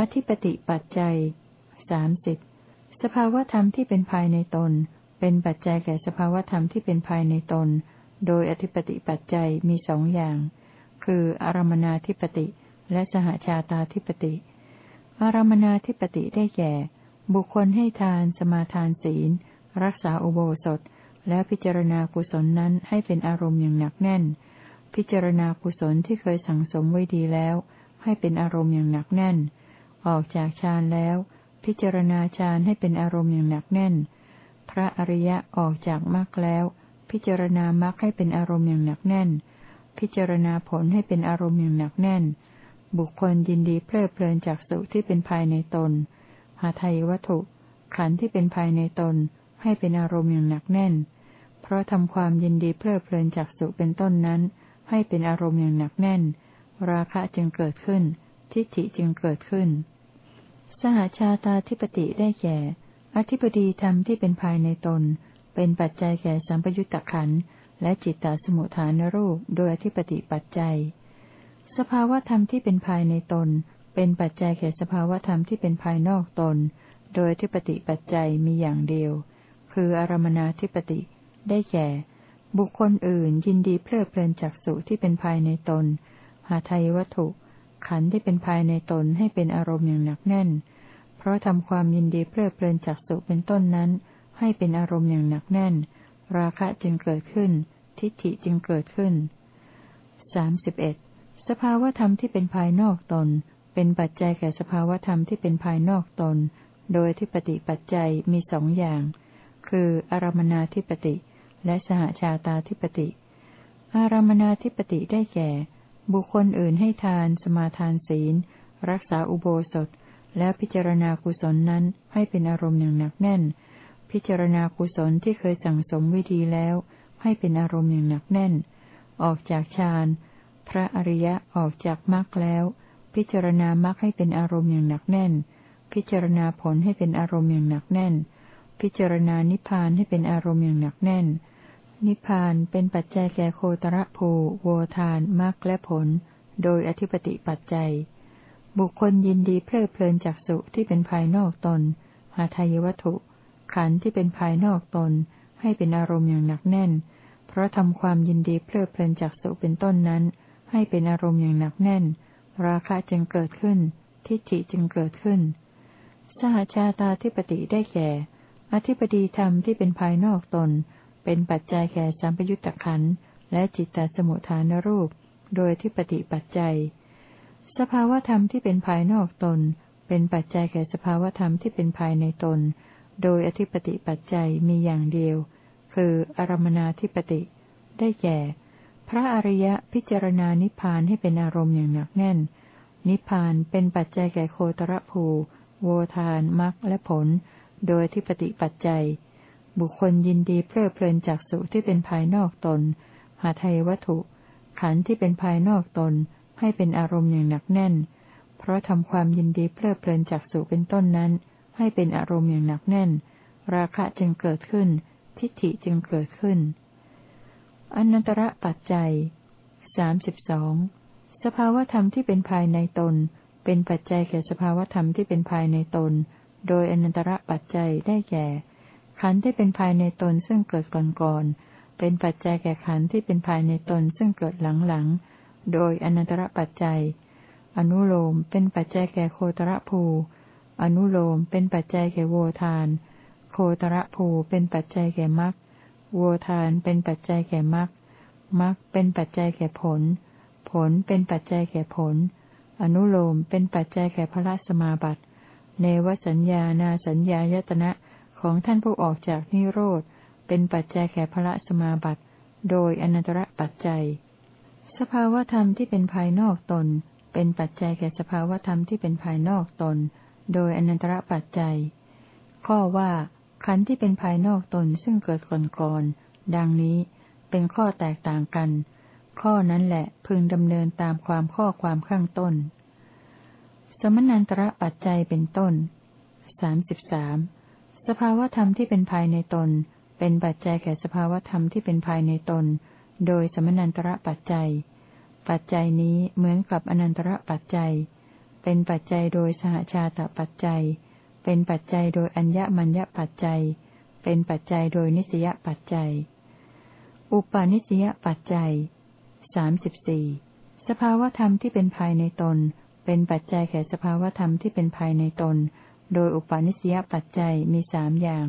อธิปติปัจจัยสามสิบสภาวธรรมที่เป็นภายในตน เป็นปัจจัยแก่สภาวธรรมที่เป็นภายในตน โดยอธิปติปัจจัยมีสองอย่าง คืออารมนาธิปติ และสหชาตาธิปติ อารมนาธิปติได้แก่ บุคคลให้ทาน สมาทานศีล รักษาอุโบสถ และพิจารณากุศลนั้นให้เป็นอารมณ์อย่างหนักแน่น พิจารณากุศลที่เคยสั่งสมไว้ดีแล้ว ให้เป็นอารมณ์อย่างหนักแน่น ออกจากฌานแล้ว พิจารณาฌานให้เป็นอารมณ์อย่างหนักแน่น พระอริยะออกจากมรรคแล้ว พิจารณามรรคให้เป็นอารมณ์อย่างหนักแน่น พิจารณาผลให้เป็นอารมณ์อย่างหนักแน่น บุคคลยินดีเพลิดเพลินจากสุที่เป็นภายในตน หาไทยวัตถุ ขันธ์ที่เป็นภายในตน ให้เป็นอารมณ์อย่างหนักแน่น เพราะทำความยินดีเพลิดเพลินจากสุเป็นต้นนั้น ให้เป็นอารมณ์อย่างหนักแน่น ราคะจึงเกิดขึ้น ทิฏฐิจึงเกิดขึ้น สหชาตาธิปติได้แก่ อธิปดีธรรมที่เป็นภายในตน เป็นปัจจัยแก่สัมปยุตตะขันและจิตตสมุทฐานรูปโดยอธิปติปัจจัย สภาวธรรมที่เป็นภายในตน เป็นปัจจัยแก่สภาวธรรมที่เป็นภายนอกตน โดยที่ปฏิปัจจัยมีอย่างเดียว คืออารมนาธิปติ ได้แก่ บุคคลอื่นยินดีเพลิดเพลินจากสุที่เป็นภายในตน หาไทยวัตถุ ขันธ์ที่เป็นภายในตนให้เป็นอารมณ์อย่างหนักแน่น เพราะทำความยินดีเพลิดเพลินจากสุเป็นต้นนั้น ให้เป็นอารมณ์อย่างหนักแน่น ราคะจึงเกิดขึ้น ทิฏฐิจึงเกิดขึ้นสามสิบเอ็ดสภาวธรรมที่เป็นภายนอกตน เป็นปัจจัยแก่สภาวธรรมที่เป็นภายนอกตน โดยที่ปฏิปัจจัยมีสองอย่าง คือ อารมนาธิปติ และสหชาตาธิปติ อารมนาธิปติได้แก่ บุคคลอื่นให้ทาน สมาทานศีล รักษาอุโบสถ และพิจารณากุศลนั้นให้เป็นอารมณ์อย่างหนักแน่น พิจารณากุศลที่เคยสั่งสมวิธีแล้ว ให้เป็นอารมณ์อย่างหนักแน่น ออกจากฌานพระอริยะออกจากมรรคแล้ว พิจารณามรรคให้เป็นอารมณ์อย่างหนักแน่น พิจารณาผลให้เป็นอารมณ์อย่างหนักแน่น พิจารณานิพพานให้เป็นอารมณ์อย่างหนักแน่น นิพพานเป็นปัจจัยแก่โคตรภูโวทานมรรคและผล โดยอธิปติปัจจัย บุคคลยินดีเพลิดเพลินจากสุที่เป็นภายนอกตน หาทายวัตถุ ขันธ์ที่เป็นภายนอกตน ให้เป็นอารมณ์อย่างหนักแน่น เพราะทำความยินดีเพลิดเพลินจากสุเป็นต้นนั้น ให้เป็นอารมณ์อย่างหนักแน่น ราคะจึงเกิดขึ้น ทิฏฐิจึงเกิดขึ้น สหชาตาธิปติได้แก่ อธิปดีธรรมที่เป็นภายนอกตน เป็นปัจจัยแก่สัมปยุตตะขันและจิตตสมุทฐานรูป โดยที่ปฏิปัจจัย สภาวธรรมที่เป็นภายนอกตน เป็นปัจจัยแก่สภาวธรรมที่เป็นภายในตน โดยอธิปติปัจจัยมีอย่างเดียว คืออารมนาธิปติ ได้แก่ พระอริยะพิจารณานิพพานให้เป็นอารมณ์อย่างหนักแน่น นิพพานเป็นปัจจัยแก่โคตรภู โวทานมรรคและผล โดยที่ปฏิปัจจัย บุคคลยินดีเพลิดเพลินจากสุที่เป็นภายนอกตน หาไทยวัตถุ ขันธ์ที่เป็นภายนอกตน ให้เป็นอารมณ์อย่างหนักแน่น เพราะทำความยินดีเพลิดเพลินจากสุเป็นต้นนั้น ให้เป็นอารมณ์อย่างหนักแน่น ราคะจึงเกิดขึ้น ทิฏฐิจึงเกิดขึ้นอนันตระปัจจัยสามสิบสองสภาวธรรมที่เป็นภายในตน เป็นปัจจัยแก่สภาวธรรมที่เป็นภายในตน โดยอนันตระปัจจัยได้แก่ ขันธ์ที่เป็นภายในตนซึ่งเกิดก่อนก่อนเป็นปัจจัยแก่ขันธ์ที่เป็นภายในตนซึ่งเกิดหลังหลังโดยอนันตระปัจจัย อนุโลมเป็นปัจจัยแก่โคตรภู อนุโลมเป็นปัจจัยแก่โวทาน โคตรภูเป็นปัจจัยแก่มรรค โวทานเป็นปัจจัยแก่มรรค มรรคเป็นปัจจัยแก่ผล ผลเป็นปัจจัยแก่ผล อนุโลมเป็นปัจจัยแก่พระสมาบัติ เนวสัญญานาสัญญายตนะของท่านผู้ออกจากนิโรธ เป็นปัจจัยแก่พระสมาบัติ โดยอนันตระปัจจัย สภาวธรรมที่เป็นภายนอกตน เป็นปัจจัยแก่สภาวธรรมที่เป็นภายนอกตน โดยอนันตระปัจจัย ข้อว่าขันธ์ที่เป็นภายนอกตนซึ่งเกิดก่อนก่อนดังนี้เป็นข้อแตกต่างกัน ข้อนั้นแหละพึงดำเนินตามความข้อความข้างต้น สมนันตระปัจจัยเป็นต้นสามสิบสามสภาวธรรมที่เป็นภายในตน เป็นปัจจัยแก่สภาวธรรมที่เป็นภายในตน โดยสมนันตระปัจจัย ปัจจัยนี้เหมือนกับอนันตระปัจจัย เป็นปัจจัยโดยสหชาตปัจจัย เป็นปัจจัยโดยอัญญมัญญปัจจัย เป็นปัจจัยโดยนิสยปัจจัย อุปาณิสยปัจจัยสามสิบสี่สภาวธรรมที่เป็นภายในตน เป็นปัจจัยแก่สภาวธรรมที่เป็นภายในตน โดยอุปาณิสยปัจจัยมีสามอย่าง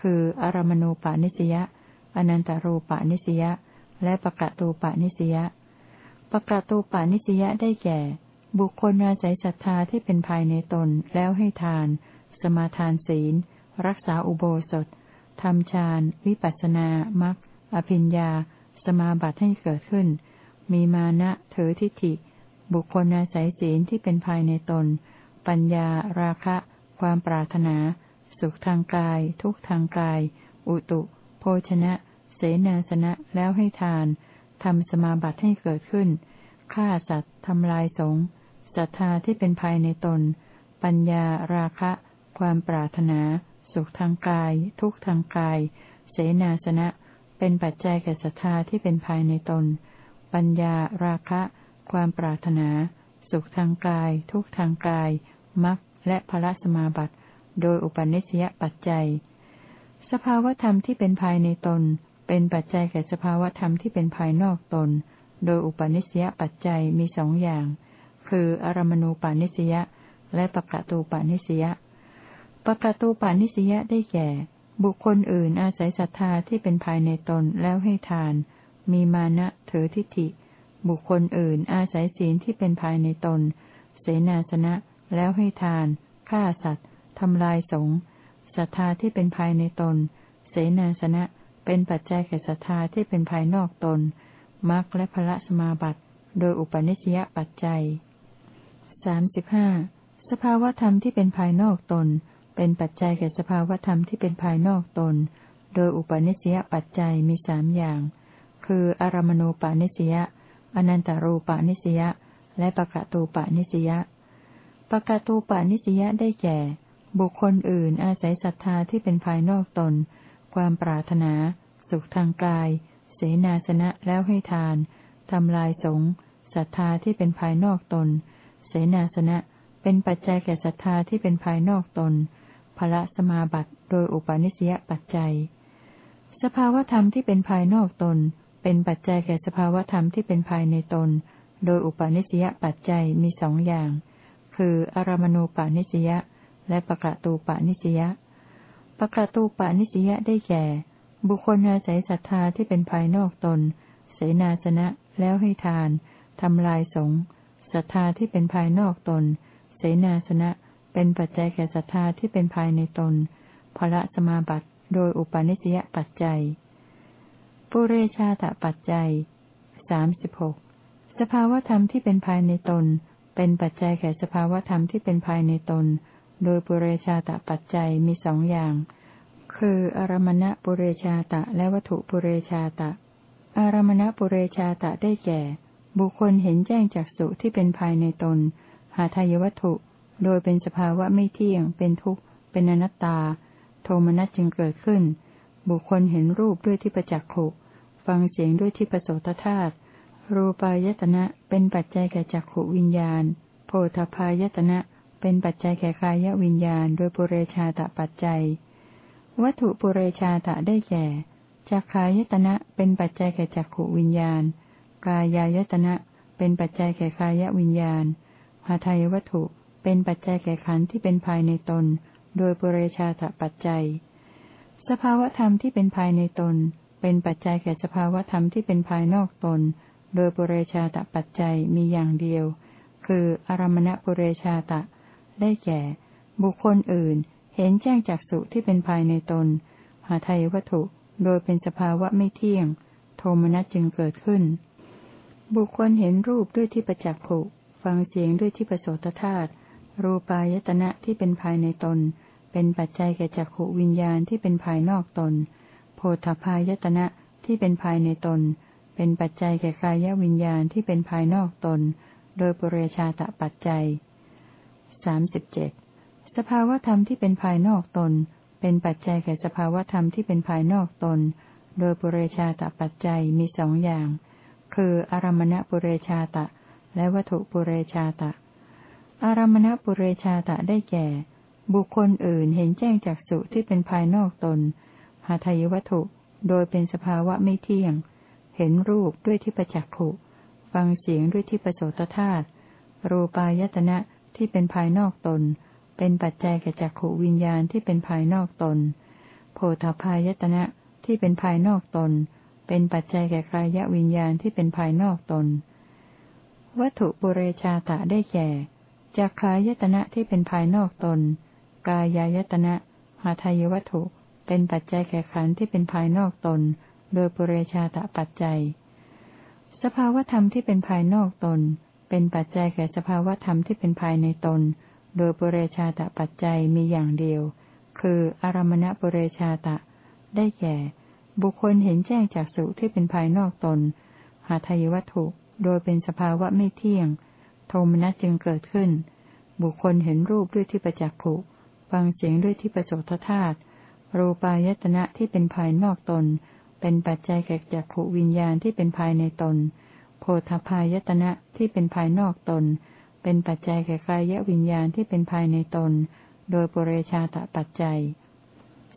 คืออารมณูปาณิสยาอนันตารูปาณิสยาและปะกะตูปาณิสยาปะกะตูปาณิสยาได้แก่ บุคคลอาศัยศรัทธาที่เป็นภายในตนแล้วให้ทาน สมาทานศีล รักษาอุโบสถทำฌาน วิปัสสนามัคอภิญญา สมาบัติให้เกิดขึ้น มีมานะ เถอทิฏฐิ บุคคลอาศัยศีลที่เป็นภายในตน ปัญญา ราคะ ความปรารถนา สุขทางกาย ทุกทางกาย อุตุ โภชนะ เสนาสนะแล้วให้ทานทำสมาบัติให้เกิดขึ้นฆ่าสัตว์ทำลายสงฆ์ศรัทธาที่เป็นภายในตน ปัญญา ราคะ ความปรารถนา สุขทางกาย ทุกทางกาย เสนาสนะ เป็นปัจจัยแก่ศรัทธาที่เป็นภายในตน ปัญญา ราคะ ความปรารถนา สุขทางกาย ทุกทางกายมรรคและพระสมาบัติ โดยอุปนิสยปัจจัย สภาวธรรมที่เป็นภายในตน เป็นปัจจัยแก่สภาวธรรมที่เป็นภายนอกตน โดยอุปนิสยปัจจัยมีสองอย่าง คืออารมณูปานิสยและปะกะตูปานิสยปะกะตูปานิสยได้แก่ บุคคลอื่นอาศัยศรัทธาที่เป็นภายในตนแล้วให้ทาน มีมานะถือทิฏฐิ บุคคลอื่นอาศัยศีลที่เป็นภายในตน เสนาสนะ แล้วให้ทาน ฆ่าสัตว์ ทำลายสงศรัทธาที่เป็นภายในตน เสนาสนะ เป็นปัจจัยแก่ศรัทธาที่เป็นภายนอกตนมรรคและพระสมาบัติ โดยอุปนิสยปัจจัยสามสิบห้าสภาวธรรมที่เป็นภายนอกตน เป็นปัจจัยแก่สภาวธรรมที่เป็นภายนอกตน โดยอุปนิสยปัจจัยมีสามอย่าง คืออารมณูปานิสย อนันตรูปานิสยและปะกะตูปานิสยปะกะตูปานิสยได้แก่ บุคคลอื่นอาศัยศรัทธาที่เป็นภายนอกตน ความปรารถนา สุขทางกาย เสนาสนะแล้วให้ทานทำลายสงศรัทธาที่เป็นภายนอกตน เสนาสนะ เป็นปัจจัยแก่ศรัทธาที่เป็นภายนอกตนพละสมาบัติโดยอุปาณิสยปัจจัย สภาวธรรมที่เป็นภายนอกตน เป็นปัจจัยแก่สภาวธรรมที่เป็นภายในตน โดยอุปาณิสยปัจจัยมีสองอย่าง คืออารมณูปาณิสยและปะกะตูปาณิสยปะกะตูปาณิสยได้แก่ บุคคลอาศัยศรัทธาที่เป็นภายนอกตน เสนาสนะแล้วให้ทานทำลายสงศรัทธาที่เป็นภายนอกตน เสนาสนะ เป็นปัจจัยแก่ศรัทธาที่เป็นภายในตนภละสมาบัติโดยอุปาณิสยปัจจัย ปุเรชาตปัจจัยสามสิบหกสภาวธรรมที่เป็นภายในตน เป็นปัจจัยแก่สภาวธรรมที่เป็นภายในตน โดยปุเรชาตปัจจัยมีสองอย่าง คืออารมณะปุเรชาตะและวัตถุปุเรชาตะ อารมณะปุเรชาตะได้แก่ บุคคลเห็นแจ้งจากสุที่เป็นภายในตน หาทายวัตถุ โดยเป็นสภาวะไม่เที่ยง เป็นทุกข์ เป็นอนัตตา โทมนัสจึงเกิดขึ้น บุคคลเห็นรูปด้วยที่ประจักษ์ขุฟังเสียงด้วยที่ประโสตธาตุรูปายตนะเป็นปัจจัยแก่จักขวิญญาณ โพธพายตนะเป็นปัจจัยแก่กายวิญญาณ โดยปุเรชาตะปัจจัย วัตถุปุเรชาตะได้แก่จักขายตนะเป็นปัจจัยแก่จักขวิญญาณ กายายตนะเป็นปัจจัยแก่กายวิญญาณหาทายวัตถุเป็นปัจจัยแก่ขันธ์ที่เป็นภายในตน โดยปุเรชาตปัจจัย สภาวธรรมที่เป็นภายในตน เป็นปัจจัยแก่สภาวธรรมที่เป็นภายนอกตน โดยปุเรชาตปัจจัยมีอย่างเดียว คืออารมณปุเรชาตะ ได้แก่ บุคคลอื่น เห็นแจ้งจากสุที่เป็นภายในตน หาไทยวัตถุ โดยเป็นสภาวะไม่เที่ยง โทมนัสจึงเกิดขึ้น บุคคลเห็นรูปด้วยที่ประจักษ์ขุ ฟังเสียงด้วยที่ประโสตธาตุรูปายตนะที่เป็นภายในตน เป็นปัจจัยแก่จักขวิญญาณที่เป็นภายนอกตน โพธพายตนะที่เป็นภายในตน เป็นปัจจัยแก่กายวิญญาณที่เป็นภายนอกตน โดยปุเรชาตะปัจจัยสามสิบเจ็ดสภาวธรรมที่เป็นภายนอกตน เป็นปัจจัยแก่สภาวธรรมที่เป็นภายนอกตน โดยปุเรชาตปัจจัยมีสองอย่าง คืออารมณปุเรชาตะ และวัตถุปุเรชาตะ อารมณปุเรชาตะได้แก่ บุคคลอื่นเห็นแจ้งจากสุที่เป็นภายนอกตน หาทายวัตถุ โดยเป็นสภาวะไม่เที่ยง เห็นรูปด้วยที่ประจักขุ ฟังเสียงด้วยที่ประโสตธาตุ รูปายตนะที่เป็นภายนอกตน เป็นปัจจัยแก่จักขวิญญาณที่เป็นภายนอกตน โพธพายตนะที่เป็นภายนอกตน เป็นปัจจัยแก่กายวิญญาณที่เป็นภายนอกตน วัตถุปุเรชาตะได้แก่จักขายตนะที่เป็นภายนอกตน กายายตนะหาทายวัตถุ เป็นปัจจัยแก่ขันที่เป็นภายนอกตน โดยปุเรชาตะปัจจัย สภาวธรรมที่เป็นภายนอกตน เป็นปัจจัยแก่สภาวธรรมที่เป็นภายในตน โดยปุเรชาตะปัจจัยมีอย่างเดียว คืออารมณปุเรชาตะ ได้แก่ บุคคลเห็นแจ้งจากสุที่เป็นภายนอกตน หาทายวัตถุ โดยเป็นสภาวะไม่เที่ยง โทมนัสจึงเกิดขึ้น บุคคลเห็นรูปด้วยที่ประจักษ์ผู ฟังเสียงด้วยที่ประโสทธาตุรูปายตนะที่เป็นภายนอกตน เป็นปัจจัยแก่จักขวิญญาณที่เป็นภายในตน โพธพายตนะที่เป็นภายนอกตน เป็นปัจจัยแก่กายวิญญาณที่เป็นภายในตน โดยปุเรชาตปัจจัย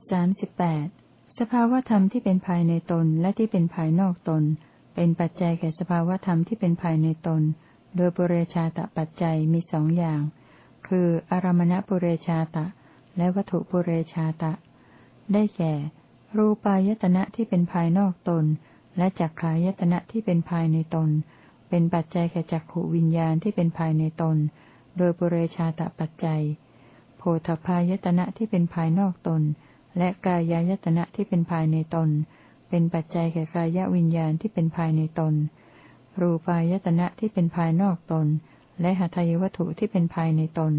สาสิบแปดสภาวธรรมที่เป็นภายในตนและที่เป็นภายนอกตน เป็นปัจจัยแก่สภาวธรรมที่เป็นภายในตน โดยปุเรชาตปัจจัยมีสองอย่าง คือ อารมณปุเรชาตะ และวัตถุปุเรชาตะ ได้แก่ รูปายตนะที่เป็นภายนอกตน และจักขายตนะที่เป็นภายในตน เป็นปัจจัยแก่จักขวิญญาณที่เป็นภายในตน โดยปุเรชาตะปัจจัย โพธพายตนะที่เป็นภายนอกตน และกายายตนะที่เป็นภายในตน เป็นปัจจัยแก่กายวิญญาณที่เป็นภายในตน รูปายตนะที่เป็นภายนอกตน และหทัยวัตถุที่เป็นภายในตน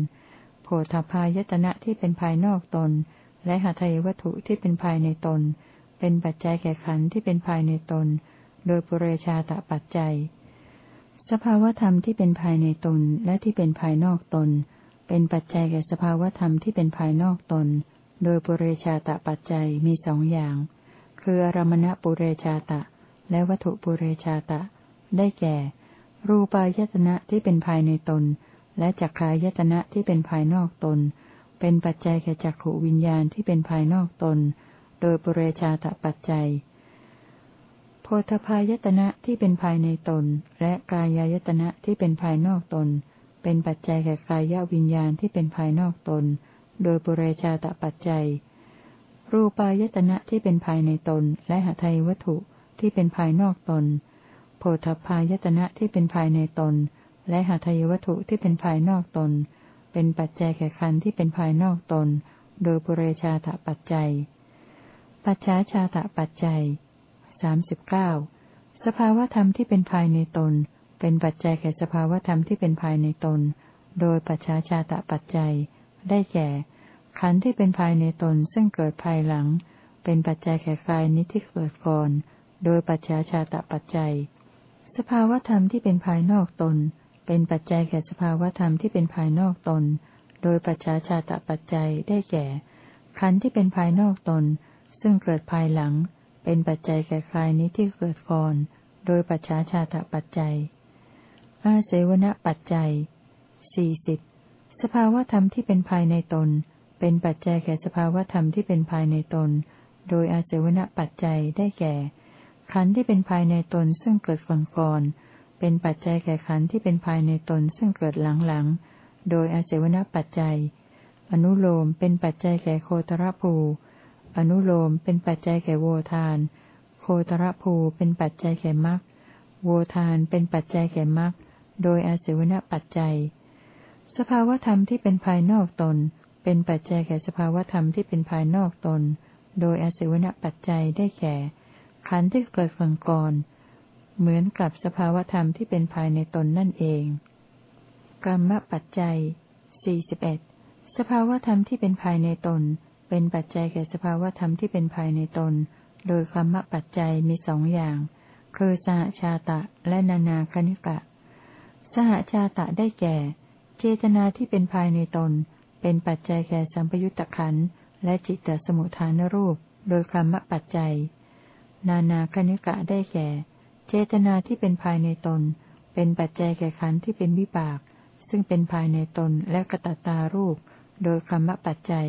โพธพายตนะที่เป็นภายนอกตน และหทัยวัตถุที่เป็นภายในตน เป็นปัจจัยแก่ขันธ์ที่เป็นภายในตน โดยปุเรชาตะปัจจัย สภาวธรรมที่เป็นภายในตนและที่เป็นภายนอกตน เป็นปัจจัยแก่สภาวธรรมที่เป็นภายนอกตน โดยปุเรชาตะปัจจัยมีสองอย่าง คืออารมณปุเรชาตะ และวัตถุปุเรชาตะ ได้แก่ รูปายตนะที่เป็นภายในตน และจักขายตนะที่เป็นภายนอกตน เป็นปัจจัยแก่จักขวิญญาณที่เป็นภายนอกตน โดยปุเรชาตปัจจัย โพธพายตนะที่เป็นภายในตน และกายายตนะที่เป็นภายนอกตน เป็นปัจจัยแก่กายวิญญาณที่เป็นภายนอกตน โดยปุเรชาตปัจจัย รูปายตนะที่เป็นภายในตน และหทัยวัตถุที่เป็นภายนอกตน โพธพายตนะที่เป็นภายในตน และหาทัยวัตถุที่เป็นภายนอกตน เป็นปัจจัยแก่ขันที่เป็นภายนอกตน โดยปุเรชาตปัจจัย ปัจฉาชาตะปัจจัยสามสิบเก้าสภาวธรรมที่เป็นภายในตน เป็นปัจจัยแก่สภาวธรรมที่เป็นภายในตน โดยปัจฉาชาตะปัจจัย ได้แก่ ขันธ์ที่เป็นภายในตนซึ่งเกิดภายหลัง เป็นปัจจัยแก่กายนิที่เกิดก่อน โดยปัจฉาชาตะปัจจัย สภาวธรรมที่เป็นภายนอกตน เป็นปัจจัยแก่สภาวธรรมที่เป็นภายนอกตน โดยปัจฉาชาตะปัจจัยได้แก่ ขันธ์ที่เป็นภายนอกตน ซึ่งเกิดภายหลัง เป็นปัจจัยแก่กายนี้ที่เกิดก่อน โดยปัจฉาชาตปัจจัย อาเสวนปัจจัยสี่สิบสภาวธรรมที่เป็นภายในตน เป็นปัจจัยแก่สภาวธรรมที่เป็นภายในตน โดยอาเสวนปัจจัยได้แก่ ขันธ์ที่เป็นภายในตนซึ่งเกิดก่อนก่อน เป็นปัจจัยแก่ขันธ์ที่เป็นภายในตนซึ่งเกิดหลังหลังโดยอาเสวนปัจจัย อนุโลมเป็นปัจจัยแก่โคตรภู อนุโลมเป็นปัจจัยแก่โวทาน โคตรภูเป็นปัจจัยแก่มรรค โวทานเป็นปัจจัยแก่มรรค โดยอาศัยวณปัจจัย สภาวธรรมที่เป็นภายนอกตน เป็นปัจจัยแก่สภาวธรรมที่เป็นภายนอกตน โดยอาศัยวณปัจจัยได้แก่ ขันธ์ที่เกิดก่อนก่อน เหมือนกับสภาวธรรมที่เป็นภายในตนนั่นเอง กรรมปัจจัย41สภาวธรรมที่เป็นภายในตน เป็นปัจจัยแก่สภาวธรรมที่เป็นภายในตน โดยคำปัจจัยมีสองอย่าง คือสหชาตะและนานาคณิกะ สหชาตะได้แก่ เจตนาที่เป็นภายในตน เป็นปัจจัยแก่สัมปยุตตะขันและจิตตสมุทฐานรูป โดยคำปัจจัย นานาคณิกะได้แก่ จตนาที่เป็นภายในตน เป็นปัจจัยแก่ขันธ์ที่เป็นวิบาก ซึ่งเป็นภายในตนและกระตัตารูป โดยคำปัจจัย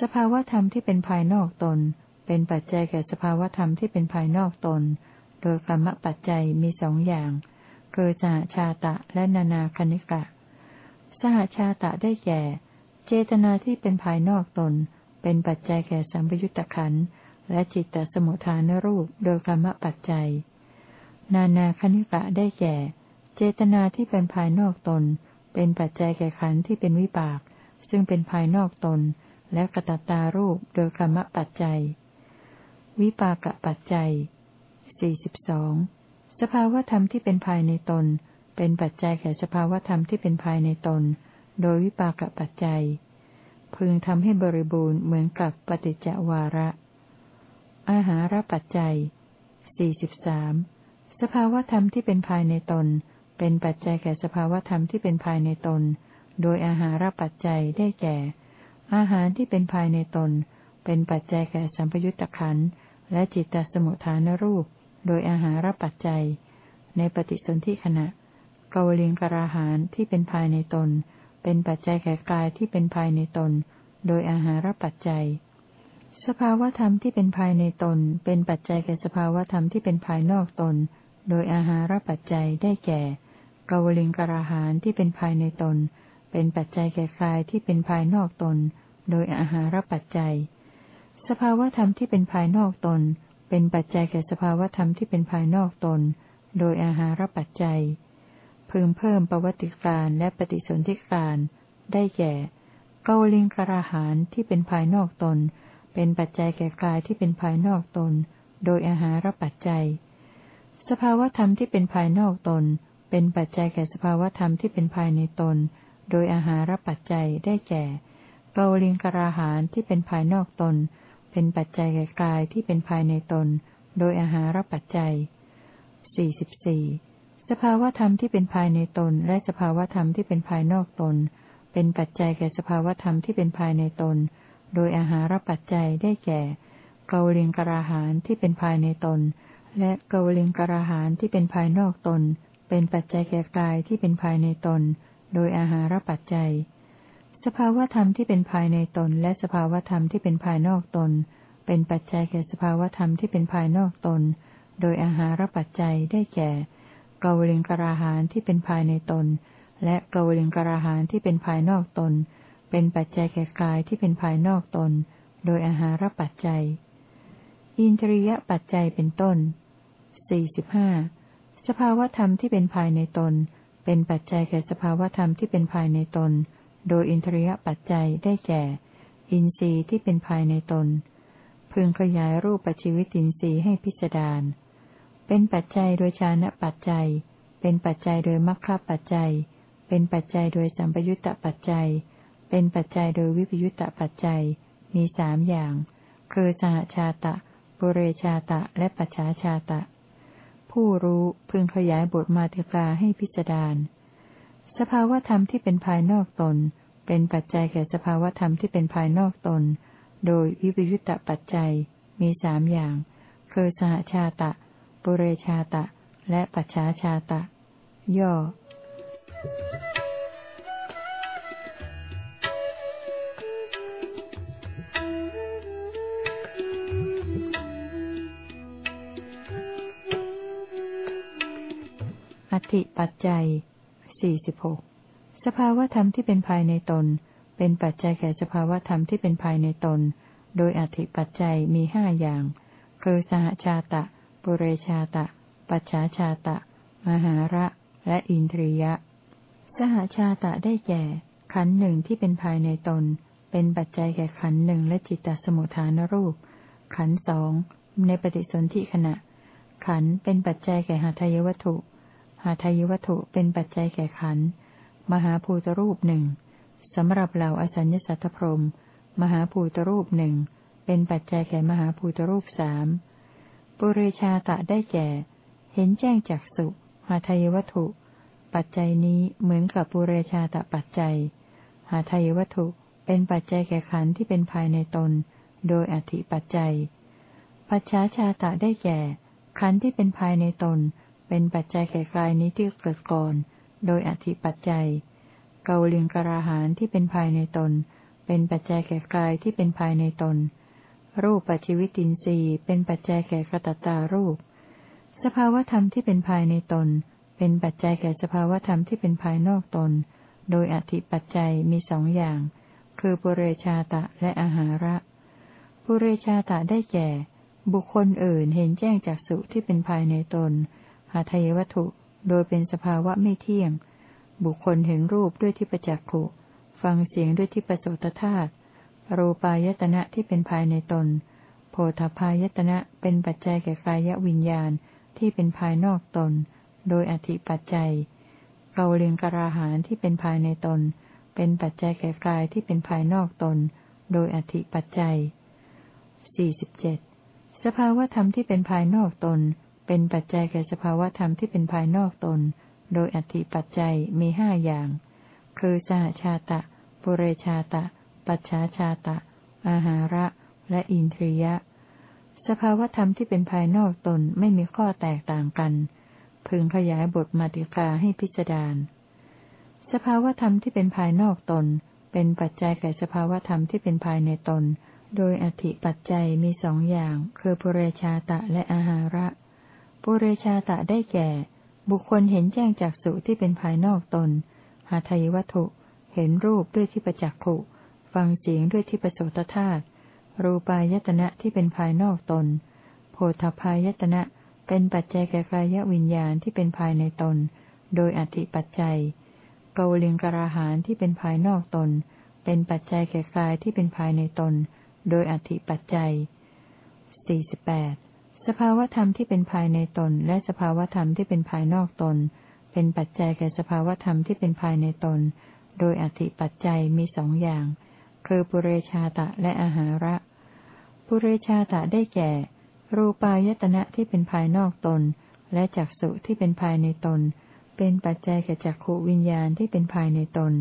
สภาวธรรมที่เป็นภายนอกตน เป็นปัจจัยแก่สภาวธรรมที่เป็นภายนอกตน โดยกรรมปัจจัยมีสองอย่าง คือสหชาตะและนานาคณิกะ สหชาตะได้แก่ เจตนาที่เป็นภายนอกตน เป็นปัจจัยแก่สัมปยุตตะขันและจิตตสมุทฐานรูปโดยกรรมปัจจัย นานาคณิกะได้แก่ เจตนาที่เป็นภายนอกตน เป็นปัจจัยแก่ขันที่เป็นวิบาก ซึ่งเป็นภายนอกตน และกระตัตารูปโดยกรรมปัจจัย วิปากปัจจัยสี่สิบสองสภาวธรรมที่เป็นภายในตน เป็นปัจจัยแก่สภาวธรรมที่เป็นภายในตน โดยวิปากปัจจัย พึงทำให้บริบูรณ์เหมือนกับปฏิจจวาระ อาหารปัจจัยสี่ สภาวธรรมที่เป็นภายในตน เป็นปัจจัยแก่สภาวธรรมที่เป็นภายในตน โดยอาหารปัจจัยได้แก่ อาหารที่เป็นภายในตน เป็นปัจจัยแก่สัมปยุตตะขันและจิตตสมุทฐานรูป โดยอาหารปัจจัย ในปฏิสนธิขณะกวลิงกราหารที่เป็นภายในตน เป็นปัจจัยแก่กายที่เป็นภายในตน โดยอาหารปัจจัย สภาวธรรมที่เป็นภายในตน เป็นปัจจัยแก่สภาวธรรมที่เป็นภายนอกตน โดยอาหารปัจจัยได้แก่กวลิงกราหารที่เป็นภายในตน เป็นปัจจัยแก่กายที่เป็นภายนอกตน โดยอาหารปัจจัย สภาวธรรมที่เป็นภายนอกตน เป็นปัจจัยแก่สภาวธรรมที่เป็นภายนอกตน โดยอาหารปัจจัย พึงเพิ่มประวัติการและปฏิสนธิการ ได้แก่เกาลิงกราหารที่เป็นภายนอกตน เป็นปัจจัยแก่กายที่เป็นภายนอกตน โดยอาหารปัจจัย สภาวธรรมที่เป็นภายนอกตน เป็นปัจจัยแก่สภาวธรรมที่เป็นภายในตน โดยอาหารปัจจัยได้แก่เกาลิงกราหารที่เป็นภายนอกตน เป็นปัจจัยแก่กายที่เป็นภายในตน โดยอาหารปัจจัย 44 สภาวธรรมที่เป็นภายในตนและสภาวธรรมที่เป็นภายนอกตน เป็นปัจจัยแก่สภาวธรรมที่เป็นภายในตน โดยอาหารปัจจัยได้แก่เกาลิงกราหานที่เป็นภายในตน และเกาลิงกราหานที่เป็นภายนอกตน เป็นปัจจัยแก่กายที่เป็นภายในตน โดยอาหารปัจจัย สภาวธรรมที่เป็นภายในตน และสภาวธรรมที่เป็นภายนอกตน เป็นปัจจัยแก่สภาวธรรมที่เป็นภายนอกตน โดยอาหารปัจจัยได้แก่เกวลิงกราหานที่เป็นภายในตน และเกวลิงกราหานที่เป็นภายนอกตน เป็นปัจจัยแก่กายที่เป็นภายนอกตน โดยอาหารปัจจัย อินทรียปัจจัยเป็นต้น 45สภาวธรรมที่เป็นภายในตน เป็นปัจจัยแก่สภาวธรรมที่เป็นภายในตน โดยอินทรียปัจจัยได้แก่ อินทรีย์ที่เป็นภายในตน พึงขยายรูปปัจจิวิตินทรีย์ให้พิจารเป็นปัจจัยโดยชานะปัจจัย เป็นปัจจัยโดยมรรคปัจจัย เป็นปัจจัยโดยสัมปยุตตปัจจัย เป็นปัจจัยโดยวิปยุตตปัจจัย มีสามอย่าง คือสหชาตะบุเรชาตะ และปัจฉาชาตะ ผู้รู้พึงขยายบทมาติกาให้พิจารณาสภาวธรรมที่เป็นภายนอกตน เป็นปัจจัยแก่สภาวธรรมที่เป็นภายนอกตน โดยวิปยุตตปัจจัยมีสามอย่าง คือสหชาตะ ปุเรชาตะ และปัจฉาชาตะ ย่ออ ธิปัจจัยสี่สิบหกสภาวธรรมที่เป็นภายในตน เป็นปัจจัยแก่สภาวธรรมที่เป็นภายในตน โดยอธิปัจจัยมีห้าอย่าง คือสหชาตะ ปุเรชาตะ ปัจฉาชาตะ มหาระ และอินทรียะ สหชาตะได้แก่ ขันหนึ่งที่เป็นภายในตน เป็นปัจจัยแก่ขันหนึ่งและจิตตสมุทฐานรูป ขันสองในปฏิสนธิขณะ ขันเป็นปัจจัยแก่หาทายวัตถุ หาทายวัตถุเป็นปัจจัยแก่ขัน มหาภูตรูปหนึ่งสำหรับเหล่าอสัญญสัตตพรม มหาภูตรูปหนึ่งเป็นปัจจัยแก่มหาภูตรูปสามปุเรชาตะได้แก่ เห็นแจ้งจากสุหาทายวัตถุ ปัจจัยนี้เหมือนกับปุเรชาตะปัจจัย หาทายวัตถุเป็นปัจจัยแก่ขันที่เป็นภายในตน โดยอธิปัจจัย ปัจฉาชาตะได้แก่ขันที่เป็นภายในตน เป็นปัจจัยแก่กายนี้ที่เกิดก่อน โดยอธิปัจจัย เกาลิงกราหานที่เป็นภายในตน เป็นปัจจัยแก่กายที่เป็นภายในตน รูปปัจจิวิตินทรีย์เป็นปัจจัยแก่กระตตารูป สภาวธรรมที่เป็นภายในตน เป็นปัจจัยแก่สภาวธรรมที่เป็นภายนอกตน โดยอธิปัจจัยมีสองอย่าง คือปุเรชาตะและอาหาระปุเรชาตะได้แก่ บุคคลอื่นเห็นแจ้งจากสุที่เป็นภายในตน หาทายวัตถุ โดยเป็นสภาวะไม่เที่ยง บุคคลเห็นรูปด้วยที่ประจักขุฟังเสียงด้วยที่ประโสตธาตุรูปายตนะที่เป็นภายในตน โพธพายตนะเป็นปัจจัยแก่กายวิญญาณที่เป็นภายนอกตน โดยอธิปัจจัยเกาเลียงกราหานที่เป็นภายในตน เป็นปัจจัยแก่กายที่เป็นภายนอกตน โดยอธิปัจจัยสี่สิบเจ็ดสภาวธรรมที่เป็นภายนอกตน เป็นปัจจัยแก่สภาวธรรมที่เป็นภายนอกตน โดยอธิปัจจัยมีห้าอย่าง คือสหชาตะ ปุเรชาตะ ปัจฉาชาตะ อาหาระ และอินทรียะ สภาวธรรมที่เป็นภายนอกตนไม่มีข้อแตกต่างกัน พึงขยายบทมาติกาให้พิจารณาสภาวธรรมที่เป็นภายนอกตน เป็นปัจจัยแก่สภาวธรรมที่เป็นภายในตน โดยอธิปัจจัยมีสองอย่าง คือปุเรชาตะและอาหาระ ปุเรชาตะได้แก่ บุคคลเห็นแจ้งจากสุที่เป็นภายนอกตน หาทายวัตถุ เห็นรูปด้วยที่ประจักขุ ฟังเสียงด้วยที่ประโสตธาตุ รูปายตนะที่เป็นภายนอกตน โพธพายตนะ เป็นปัจจัยแก่กายวิญญาณที่เป็นภายในตน โดยอธิปัจจัยเกาลิงกราหานที่เป็นภายนอกตน เป็นปัจจัยแก่กายที่เป็นภายในตน โดยอธิปัจจัย 48 สภาวธรรมที่เป็นภายในตน และสภาวธรรมที่เป็นภายนอกตน เป็นปัจจัยแก่สภาวธรรมที่เป็นภายในตน โดยอธิปัจจัยมีสองอย่าง คือปุเรชาตะและอาหาระ ปุเรชาตะได้แก่ รูปายตนะที่เป็นภายนอกตน และจักสุที่เป็นภายในตน เป็นปัจจัยแก่จักขวิญญาณที่เป็นภายในตน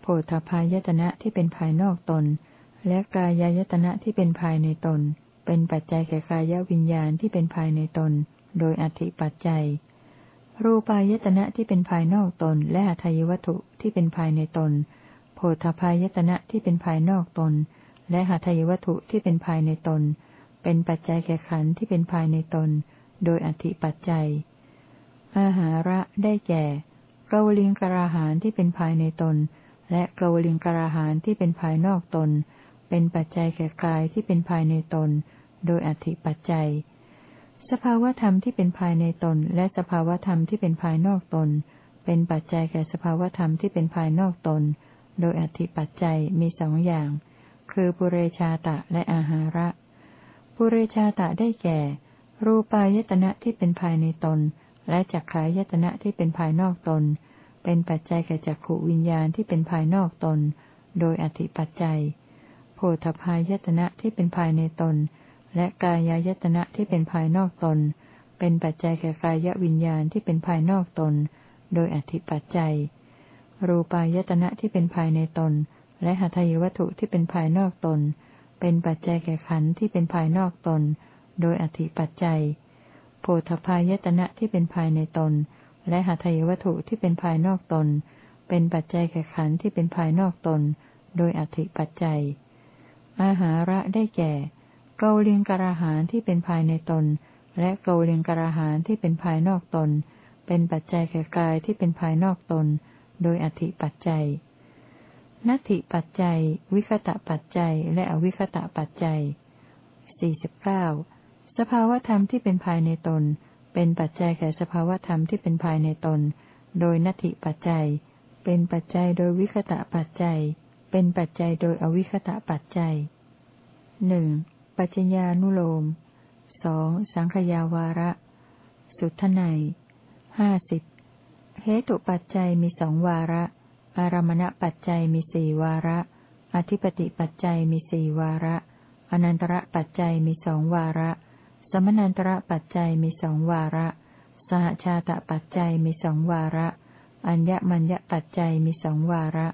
โพธพายตนะที่เป็นภายนอกตน และกายายตนะที่เป็นภายในตน เป็นปัจจัยแก่กายวิญญาณที่เป็นภายในตน โดยอธิปัจจัย รูปายตนะที่เป็นภายนอกตน และหทัยวัตถุที่เป็นภายในตน โพธพายตนะที่เป็นภายนอกตน และหาทัยวัตถุที่เป็นภายในตน เป็นปัจจัยแก่ขันธ์ที่เป็นภายในตน โดยอธิปัจจัย อาหาระได้แก่เกวลิงกราหานที่เป็นภายในตน และเกวลิงกราหานที่เป็นภายนอกตน เป็นปัจจัยแก่กายที่เป็นภายในตน โดยอธิปัจจัย สภาวธรรมที่เป็นภายในตน และสภาวธรรมที่เป็นภายนอกตน เป็นปัจจัยแก่สภาวธรรมที่เป็นภายนอกตน โดยอธิปัจจัยมีสองอย่าง คือปุเรชาตะและอาหาระปุเรชาตะได้แก่ รูปายตนะที่เป็นภายในตน และจักขายตนะที่เป็นภายนอกตน เป็นปัจจัยแก่จักขวิญญาณที่เป็นภายนอกตน โดยอธิปัจจัย โพธพายตนะที่เป็นภายในตน และกายายตนะที่เป็นภายนอกตน เป็นปัจจัยแก่กายวิญญาณที่เป็นภายนอกตน โดยอธิปัจจัย รูปายตนะที่เป็นภายในตน และหทัยวัตถุที่เป็นภายนอกตน เป็นปัจจัยแก่ขันธ์ที่เป็นภายนอกตน โดยอธิปัจจัยโพธพายตนะที่เป็นภายในตน และหทัยวัตถุที่เป็นภายนอกตน เป็นปัจจัยแก่ขันธ์ที่เป็นภายนอกตน โดยอธิปัจจัย อาหาระได้แก่ เกาลิงกราหานที่เป็นภายในตน และเกาลิงกราหานที่เป็นภายนอกตน เป็นปัจจัยแก่กายที่เป็นภายนอกตน โดยอธิปัจจัยนัตถิปัจจัย วิคตะปัจจัย และอวิคตะปัจจัยสี่สิบเก้าสภาวธรรมที่เป็นภายในตน เป็นปัจจัยแก่สภาวธรรมที่เป็นภายในตน โดยนัตถิปัจจัย เป็นปัจจัยโดยวิคตะปัจจัย เป็นปัจจัยโดยอวิคตะปัจจัยหนึ่ง ปัจจญานุโลมสองสังขยาวาระ สุทไนห้าสิบเหตุปัจจัยมีสองวาระ อารมณปัจจัยมีสี่วาระ อธิปติปัจจัยมีสี่วาระ อนันตระปัจจัยมีสองวาระ สมนันตระปัจจัยมีสองวาระ สหชาตปัจจัยมีสองวาระ อัญญมัญญปัจจัยมีสองวาระ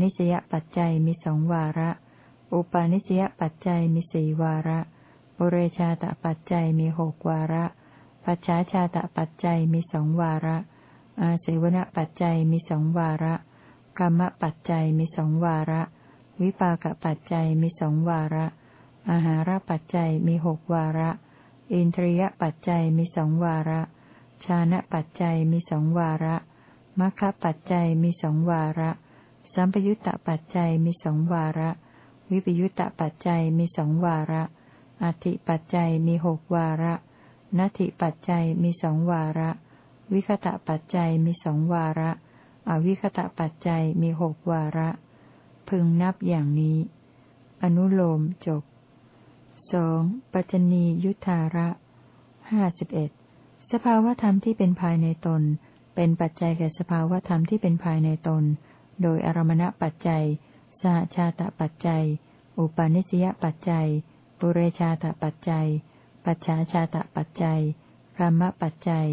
นิสยปัจจัยมีสองวาระ อุปาณิสยปัจจัยมีสี่วาระปุเรชาตปัจจัยมีหกวาระ ปัจฉาชาตปัจจัยมีสองวาระ อาเสวนปัจจัยมีสองวาระกรรมปัจจัยมีสองวาระ วิปากปัจจัยมีสองวาระ อาหารปัจจัยมีหกวาระ อินทรียปัจจัยมีสองวาระ ชานะปัจจัยมีสองวาระมัคคปัจจัยมีสองวาระ สัมปยุตตปัจจัยมีสองวาระ วิปยุตตปัจจัยมีสองวาระ อธิปัจจัยมีหกวาระนัตถิปัจจัยมีสองวาระ วิคตะปัจจัยมีสองวาระ อวิคตะปัจจัยมีหกวาระ พึงนับอย่างนี้ อนุโลมจบสองปัจจณียุทธาระห้าสิบเอ็ดสภาวธรรมที่เป็นภายในตน เป็นปัจจัยแก่สภาวธรรมที่เป็นภายในตน โดยอารมณปัจจัย สหชาตปัจจัย อุปาณิสยปัจจัย ปุเรชาตปัจจัย ปัจฉาชาตปัจจัยกรรมปัจจัย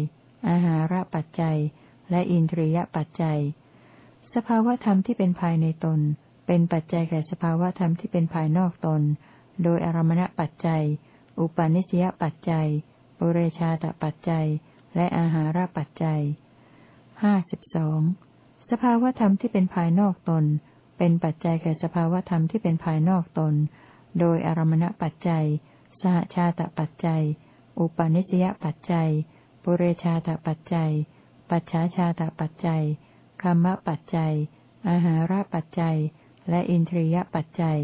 อาหารปัจจัย และอินทรียปัจจัย สภาวธรรมที่เป็นภายในตน เป็นปัจจัยแก่สภาวธรรมที่เป็นภายนอกตน โดยอารมณปัจจัย อุปาณิสยปัจจัย ปุเรชาตปัจจัย และอาหารปัจจัยห้าสิบสองสภาวธรรมที่เป็นภายนอกตน เป็นปัจจัยแก่สภาวธรรมที่เป็นภายนอกตน โดยอารมณปัจจัย สหชาตปัจจัย อุปาณิสยปัจจัย ปุเรชาตปัจจัย ปัจฉาชาตปัจจัยครมปัจจัย อาหาราปัจจัย และอินทรียปัจจัย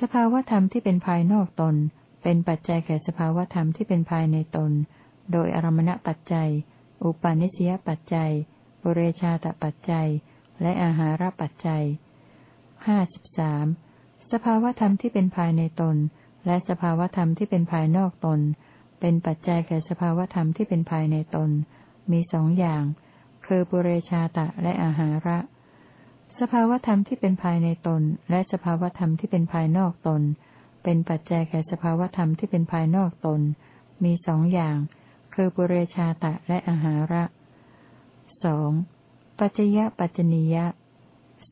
สภาวธรรมที่เป็นภายนอกตน เป็นปัจจัยแก่สภาวธรรมที่เป็นภายในตน โดยอารมณปัจจัย อุปาณิสยปัจจัยปุเรชาตปัจจัย และอาหาราปัจจัย ห้าสิบสามสภาวธรรมที่เป็นภายในตน และสภาวธรรมที่เป็นภายนอกตน เป็นปัจจัยแก่สภาวธรรมที่เป็นภายในตน มีสองอย่าง คือปุเรชาตะและอาหาระ สภาวธรรมที่เป็นภายในตน และสภาวธรรมที่เป็นภายนอกตน เป็นปัจจัยแก่สภาวธรรมที่เป็นภายนอกตน มีสองอย่าง คือปุเรชาตะและอาหาระสองปัจจยปัจจนียะ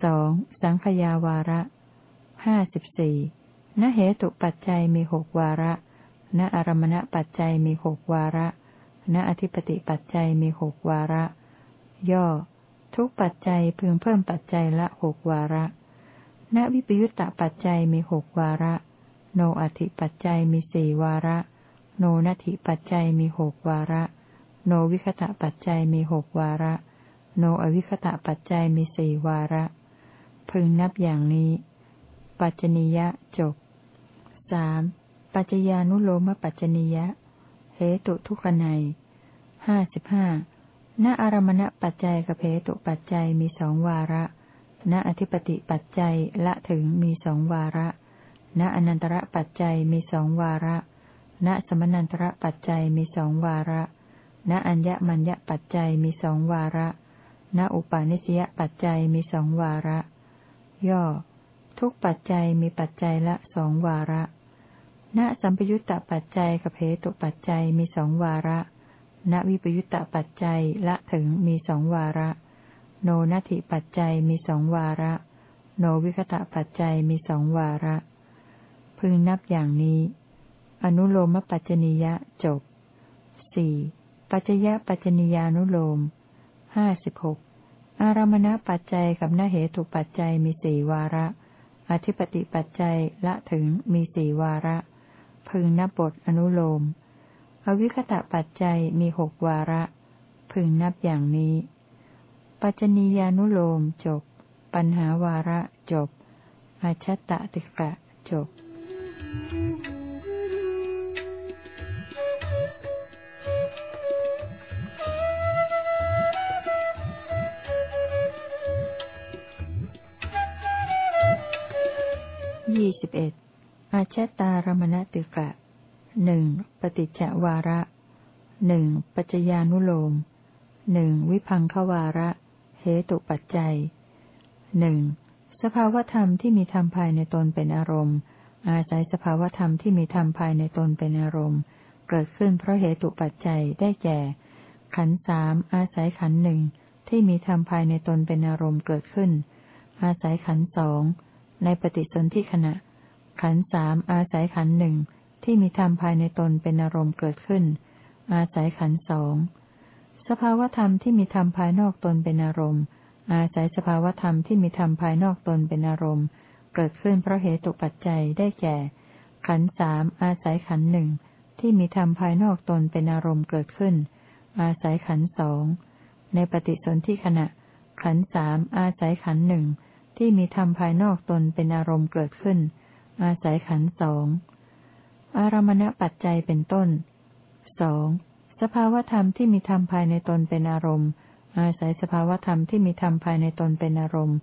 สองสังขยาวาระห้าสิบสี่ณเหตุปัจจัยมีหกวาระณอารมณปัจจัยมีหกวาระณอธิปติปัจจัยมีหกวาระ ย่อ ทุกปัจจัยพึงเพิ่มปัจจัยละหกวาระ ณวิปยุตตปัจจัยมีหกวาระ โนอธิปัจจัยมีสี่วาระ โนนัตถิปัจจัยมีหกวาระ โนวิคตะปัจจัยมีหกวาระ โนอวิคตะปัจจัยมีสี่วาระ พึงนับอย่างนี้ ปัจจนิยะจบสามปัจจญานุโลมปัจจนิยะเหตุทุกขไนห้าสิบห้าณอารมณปัจจัยกับเหตุปัจจัยมีสองวาระณอธิปติปัจจัยละถึงมีสองวาระ ณอนันตระปัจจัยมีสองวาระ ณสมนันตระปัจจัยมีสองวาระ ณอัญญมัญญปัจจัยมีสองวาระ ณอุปาณิสยปัจจัยมีสองวาระ ย่อ ทุกปัจจัยมีปัจจัยละสองวาระ ณสัมปยุตตปัจจัยกับเหตุปัจจัยมีสองวาระ ณวิปยุตตปัจจัยละถึงมีสองวาระ โนนัตถิปัจจัยมีสองวาระ โนวิคตะปัจจัยมีสองวาระ พึงนับอย่างนี้ อนุโลมปัจจนิยะจบสี่ปัจจยปัจจนิยานุโลมห้าสิบหก อารมณปัจจัยกับนเหตุปัจจัยมีสี่วาระ อธิปติปัจจัยละถึงมีสี่วาระ พึงนับบทอนุโลม อวิคตะปัจจัยมีหกวาระ พึงนับอย่างนี้ ปัจจนียานุโลมจบ ปัญหาวาระจบอาชัตตติกะจบ Thank you. ยี่สิบเอ็ดอาชตารมณติกะหนึ่งปฏิจจวาระหนึ่งปัจจญานุโลมหนึ่งวิพังควาระ เหตุปัจจัยหนึ่งสภาวธรรมที่มีธรรมภายในตนเป็นอารมณ์ อาศัยสภาวธรรมที่มีธรรมภายในตนเป็นอารมณ์ เกิดขึ้นเพราะเหตุปัจจัยได้แก่ ขันสามอาศัยขันหนึ่งที่มีธรรมภายในตนเป็นอารมณ์เกิดขึ้น อาศัยขันสอง ในปฏิสนธิขณะ ขันสามอาศัยขันหนึ่งที่มีธรรมภายในตนเป็นอารมณ์เกิดขึ้น อาศัยขันสองสภาวธรรมที่มีธรรมภายนอกตนเป็นอารมณ์ อาศัยสภาวธรรมที่มีธรรมภายนอกตนเป็นอารมณ์ เกิดขึ้นเพราะเหตุปัจจัยได้แก่ ขันสามอาศัยขันหนึ่งที่มีธรรมภายนอกตนเป็นอารมณ์เกิดขึ้น อาศัยขันสองในปฏิสนธิขณะ ขันสามอาศัยขันหนึ่ง ที่มีธรรมภายนอกตนเป็นอารมณ์เกิดขึ้น อาศัยขันสองอารมณปัจจัยเป็นต้นสองสภาวธรรมที่มีธรรมภายในตนเป็นอารมณ์ อาศัยสภาวธรรมที่มีธรรมภายในตนเป็นอารมณ์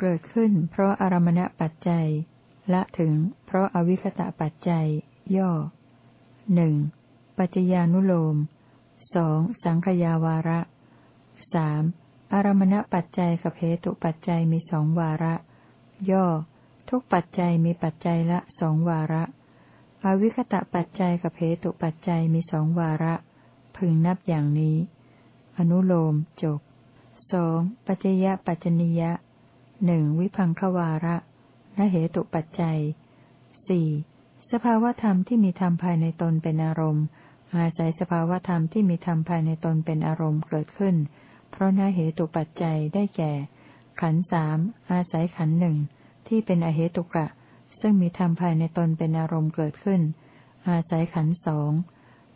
เกิดขึ้น เพราะอารมณปัจจัย ละถึง เพราะอวิคตะปัจจัย ย่อหนึ่งปัจจญานุโลมสองสังขยาวาระสาม อารมณปัจจัยกับเหตุปัจจัยมีสองวาระ ย่อ ทุกปัจจัยมีปัจจัยละสองวาระ อวิคตะปัจจัยกับเหตุปัจจัยมีสองวาระ พึงนับอย่างนี้ อนุโลมจบสองปัจจยปัจจนิยะหนึ่งวิพังควาระนเหตุปัจจัยสี่สภาวธรรมที่มีธรรมภายในตนเป็นอารมณ์ อาศัยสภาวธรรมที่มีธรรมภายในตนเป็นอารมณ์เกิดขึ้น เพราะนาเหตุปัจจัยได้แก่ ขันสามอาศัยขันหนึ่งที่เป็นอเหตุกะ ซึ่งมีธรรมภายในตนเป็นอารมณ์เกิดขึ้น อาศัยขันสอง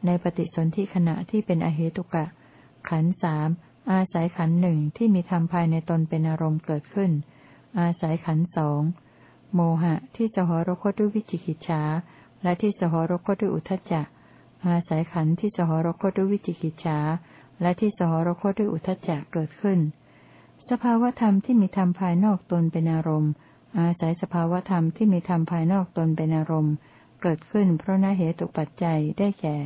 ในปฏิสนธิขณะที่เป็นอเหตุกะ ขันสามอาศัยขันหนึ่งที่มีธรรมภายในตนเป็นอารมณ์เกิดขึ้น อาศัยขันสองโมหะที่สหรคตด้วยวิจิกิจฉาและที่สหรคตด้วยอุทจจะอาศัยขันที่สหรคตด้วยวิจิกิจฉา และที่สหรคตด้วยอุทจจะเกิดขึ้น สภาวธรรมที่มีธรรมภายนอกตนเป็นอารมณ์ อาศัยสภาวธรรมที่มีธรรมภายนอกตนเป็นอารมณ์ เกิดขึ้นเพราะนาเหตุปัจจัยได้แก่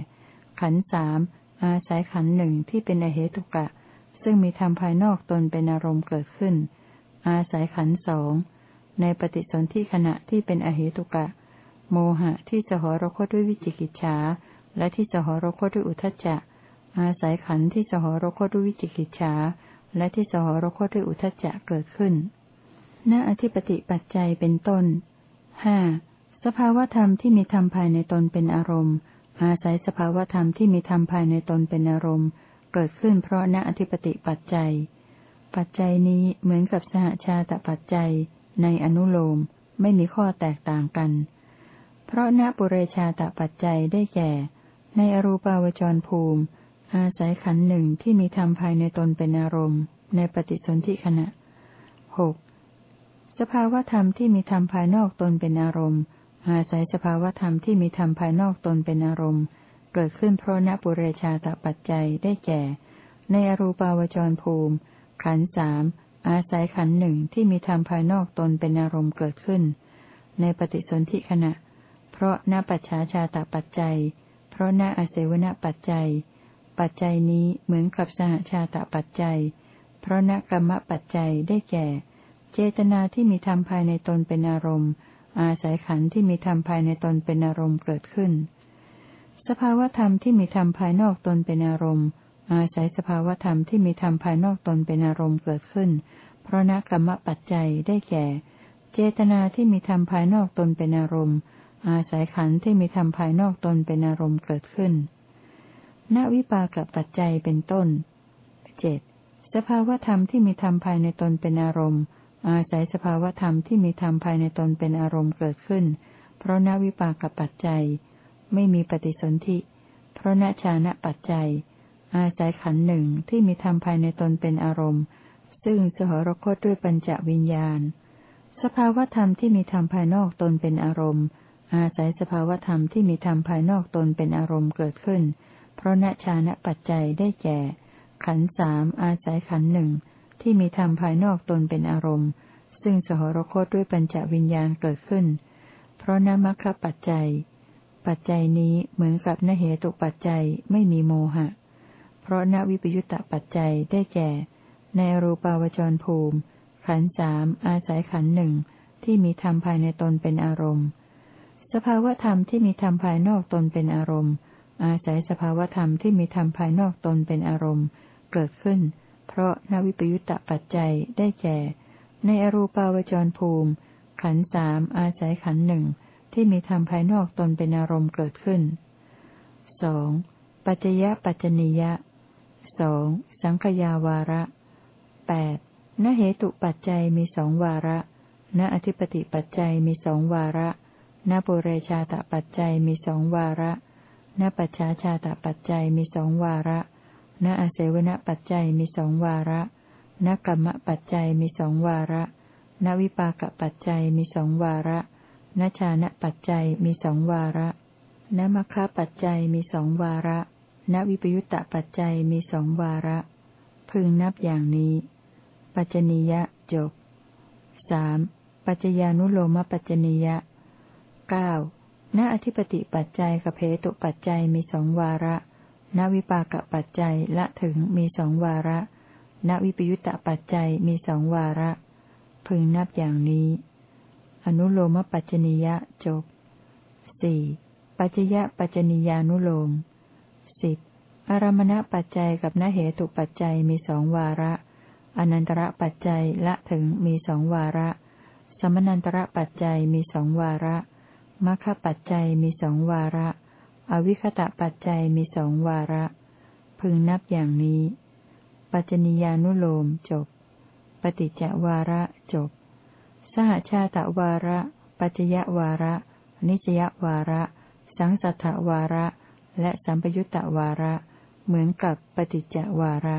ขันสามอาศัยขันหนึ่งที่เป็นอเหตุกะ ซึ่งมีธรรมภายนอกตนเป็นอารมณ์เกิดขึ้น อาศัยขันสองในปฏิสนธิขณะที่เป็นอเหตุกะ โมหะที่สหรคตด้วยวิจิกิจฉาและที่สหรคตด้วยอุทจจะ อาศัยขันธ์ที่สหรคตด้วยวิจิกิจฉาและที่สหรคตด้วยอุทจจะเกิดขึ้นณอธิปติปัจจัยเป็นต้นห้าสภาวธรรมที่มีธรรมภายในตนเป็นอารมณ์ อาศัยสภาวธรรมที่มีธรรมภายในตนเป็นอารมณ์ เกิดขึ้นเพราะณอธิปติปัจจัย ปัจจัยนี้เหมือนกับสหชาตปัจจัย ในอนุโลมไม่มีข้อแตกต่างกัน เพราะณปุเรชาตปัจจัยได้แก่ ในอรูปาวจรภูมิ อาศัยขันหนึ่งที่มีธรรมภายในตนเป็นอารมณ์ ในปฏิสนธิขณะหกสภาวธรรมที่มีธรรมภายนอกตนเป็นอารมณ์ อาศัยสภาวธรรมที่มีธรรมภายนอกตนเป็นอารมณ์ เกิดขึ้นเพราะนปุเรชาตปัจจัยได้แก่ ในอรูปาวจรภูมิ ขันสามอาศัยขันหนึ่งที่มีธรรมภายนอกตนเป็นอารมณ์เกิดขึ้น ในปฏิสนธิขณะ เพราะนปัจฉาชาตปัจจัย เพราะนอาเสวนปัจจัย ปัจจัยนี้เหมือนกับสหชาตปัจจัย เพราะนกรรมปัจจัยได้แก่ เจตนาที่มีธรรมภายในตนเป็นอารมณ์ อาศัยขันธ์ที่มีธรรมภายในตนเป็นอารมณ์เกิดขึ้น สภาวธรรมที่มีธรรมภายนอกตนเป็นอารมณ์ อาศัยสภาวธรรมที่มีธรรมภายนอกตนเป็นอารมณ์เกิดขึ้น เพราะนกรรมปัจจัยได้แก่ เจตนาที่มีธรรมภายนอกตนเป็นอารมณ์ อาศัยขันธ์ที่มีธรรมภายนอกตนเป็นอารมณ์เกิดขึ้น ณวิปากปัจจัยเป็นต้นเจ็ดสภาวธรรมที่มีธรรมภายในตนเป็นอารมณ์ อาศัยสภาวธรรมที่มีธรรมภายในตนเป็นอารมณ์เกิดขึ้น เพราะณวิปากปัจจัย ไม่มีปฏิสนธิ เพราะณชานะปัจจัย อาศัยขันหนึ่งที่มีธรรมภายในตนเป็นอารมณ์ ซึ่งสหรคตด้วยปัญจวิญญาณ สภาวธรรมที่มีธรรมภายนอกตนเป็นอารมณ์ อาศัยสภาวธรรมที่มีธรรมภายนอกตนเป็นอารมณ์เกิดขึ้นเเพราะณชานะปัจจัยได้แก่ ขันสามอาศัยขันหนึ่งที่มีธรรมภายนอกตนเป็นอารมณ์ ซึ่งสหรคตด้วยปัญจวิญญาณเกิดขึ้น เพราะนมัคคปัจจัย ปัจจัยนี้เหมือนกับนเหตุปัจจัยไม่มีโมหะ เพราะนวิปยุตตปัจจัยได้แก่ ในรูปาวจรภูมิ ขันสามอาศัยขันหนึ่งที่มีธรรมภายในตนเป็นอารมณ์ สภาวธรรมที่มีธรรมภายนอกตนเป็นอารมณ์ อาศัยสภาวธรรมที่มีธรรมภายนอกตนเป็นอารมณ์ เกิดขึ้น เพราะนวิปยุตตปัจจัยได้แก่ ในอรูปาวจรภูมิ ขันสามอาศัยขันหนึ่งที่มีธรรมภายนอกตนเป็นอารมณ์เกิดขึ้นสองปัจจยปัจจนิยะสองสังขยาวาระแปดนเหตุปัจจัยมีสองวาระ ณอธิปติปัจจัยมีสองวาระ ณปุเรชาตปัจจัยมีสองวาระ ณปัจฉาชาตปัจจัยมีสองวาระ ณอาเสวนปัจจัยมีสองวาระ ณกรรมปัจจัยมีสองวาระ ณวิปากปัจจัยมีสองวาระณชานะปัจจัยมีสองวาระณมัคคะปัจจัยมีสองวาระ ณวิปยุตตปัจจัยมีสองวาระ พึงนับอย่างนี้ ปัจจนิยะจบสามปัจจญานุโลมปัจจนิยะเก้า ณอธิปติปัจจัยกับเพตุปัจจัยมีสองวาระ ณวิปากปัจจัยละถึงมีสองวาระ ณวิปยุตตปัจจัยมีสองวาระ พึงนับอย่างนี้ อนุโลมปัจจนิยะจบสี่ปัจจยปัจจนิยานุโลมสิบอารมณปัจจัยกับนเหตุปัจจัยมีสองวาระ อนันตระปัจจัยละถึงมีสองวาระ สมนันตระปัจจัยมีสองวาระ มัคคปัจจัยมีสองวาระ อวิคตะปัจจัยมีสองวาระ พึงนับอย่างนี้ ปัจจนิยานุโลมจบ ปฏิจจวาระจบ สหชาตวาระ ปัจจยวาระ นิจยวาระ สังสัทธวาระ และสัมปยุตตวาระ เหมือนกับปฏิจจวาระ